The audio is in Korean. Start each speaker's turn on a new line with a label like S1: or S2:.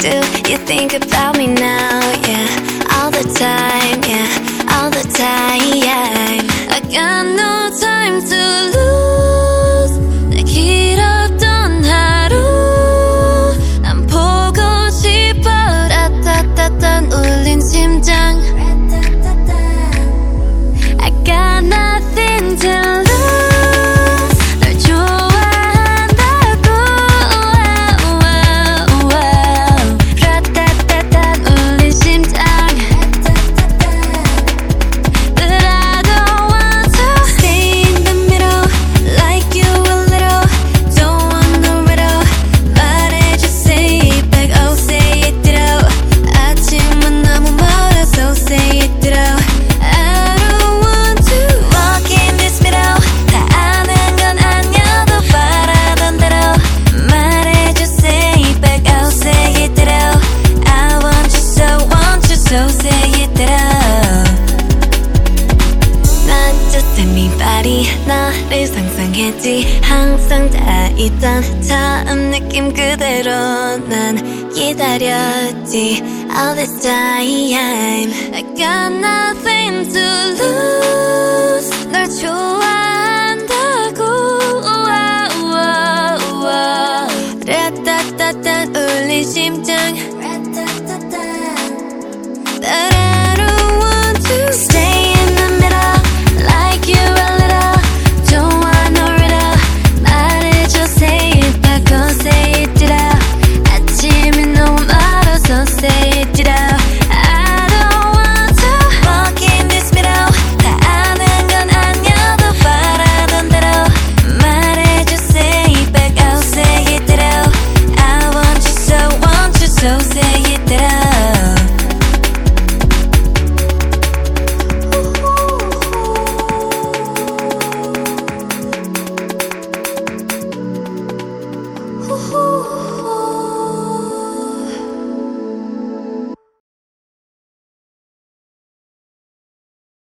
S1: do 해지 항상 다 있던 처음 느낌 그대로 난 기다렸지 All this time
S2: I got nothing to lose 널 좋아한다고 우와 우와 우와
S1: 라따따따 울린 심장 라따따따